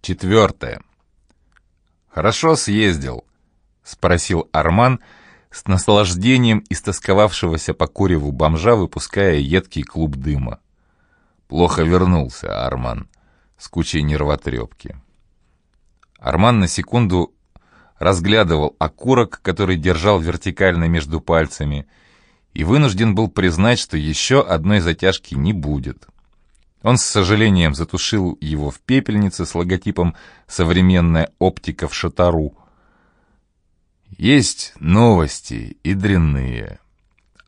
Четвертое. «Хорошо съездил?» — спросил Арман с наслаждением истосковавшегося по куреву бомжа, выпуская едкий клуб дыма. Плохо вернулся Арман с кучей нервотрепки. Арман на секунду разглядывал окурок, который держал вертикально между пальцами, и вынужден был признать, что еще одной затяжки не будет. Он с сожалением затушил его в пепельнице с логотипом «Современная оптика в шатару». Есть новости и.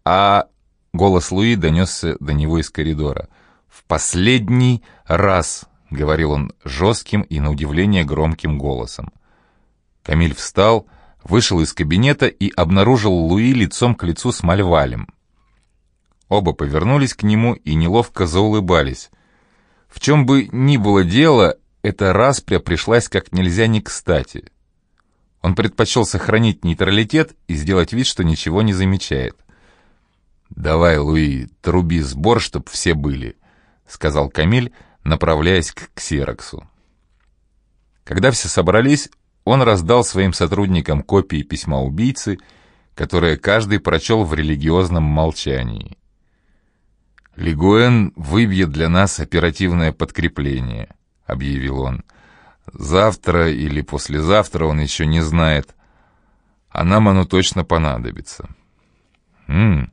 А голос Луи донесся до него из коридора. «В последний раз», — говорил он жестким и, на удивление, громким голосом. Камиль встал, вышел из кабинета и обнаружил Луи лицом к лицу с Мальвалем. Оба повернулись к нему и неловко заулыбались. В чем бы ни было дело, эта распря пришлась как нельзя не кстати. Он предпочел сохранить нейтралитет и сделать вид, что ничего не замечает. «Давай, Луи, труби сбор, чтоб все были», — сказал Камиль, направляясь к Ксероксу. Когда все собрались, он раздал своим сотрудникам копии письма убийцы, которое каждый прочел в религиозном молчании. «Лигуэн выбьет для нас оперативное подкрепление», — объявил он. «Завтра или послезавтра он еще не знает, а нам оно точно понадобится». «М-м-м»,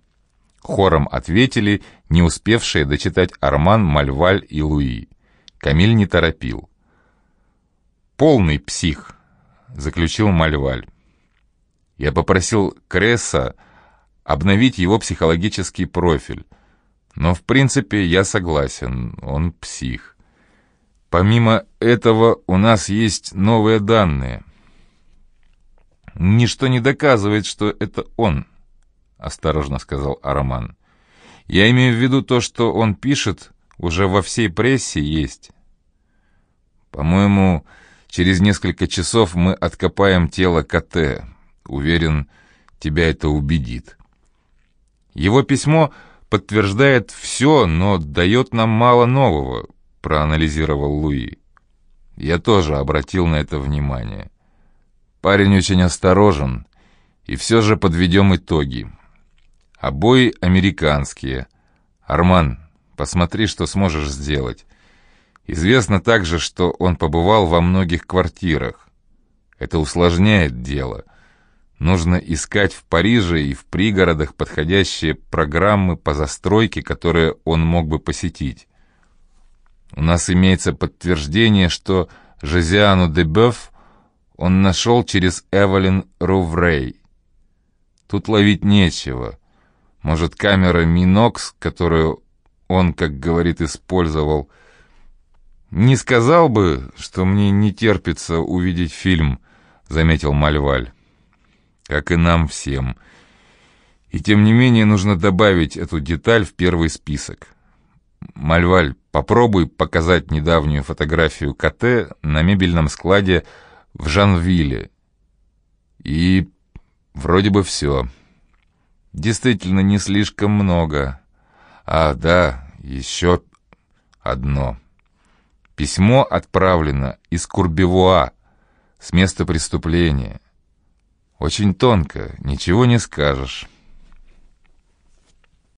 хором ответили, не успевшие дочитать Арман, Мальваль и Луи. Камиль не торопил. «Полный псих», — заключил Мальваль. Я попросил Кресса обновить его психологический профиль, но в принципе я согласен, он псих. Помимо этого у нас есть новые данные. Ничто не доказывает, что это он, осторожно сказал Араман. Я имею в виду то, что он пишет, уже во всей прессе есть. По-моему, Через несколько часов мы откопаем тело КТ. Уверен, тебя это убедит. Его письмо подтверждает все, но дает нам мало нового, проанализировал Луи. Я тоже обратил на это внимание. Парень очень осторожен, и все же подведем итоги. Обои американские. Арман, посмотри, что сможешь сделать. Известно также, что он побывал во многих квартирах. Это усложняет дело. Нужно искать в Париже и в пригородах подходящие программы по застройке, которые он мог бы посетить. У нас имеется подтверждение, что Жозиану де Бёв он нашел через Эвелин Руврей. Тут ловить нечего. Может, камера Минокс, которую он, как говорит, использовал, «Не сказал бы, что мне не терпится увидеть фильм», — заметил Мальваль. «Как и нам всем. И тем не менее нужно добавить эту деталь в первый список. Мальваль, попробуй показать недавнюю фотографию КТ на мебельном складе в Жанвилле. И вроде бы все. Действительно, не слишком много. А, да, еще одно». Письмо отправлено из Курбевуа, с места преступления. Очень тонко, ничего не скажешь.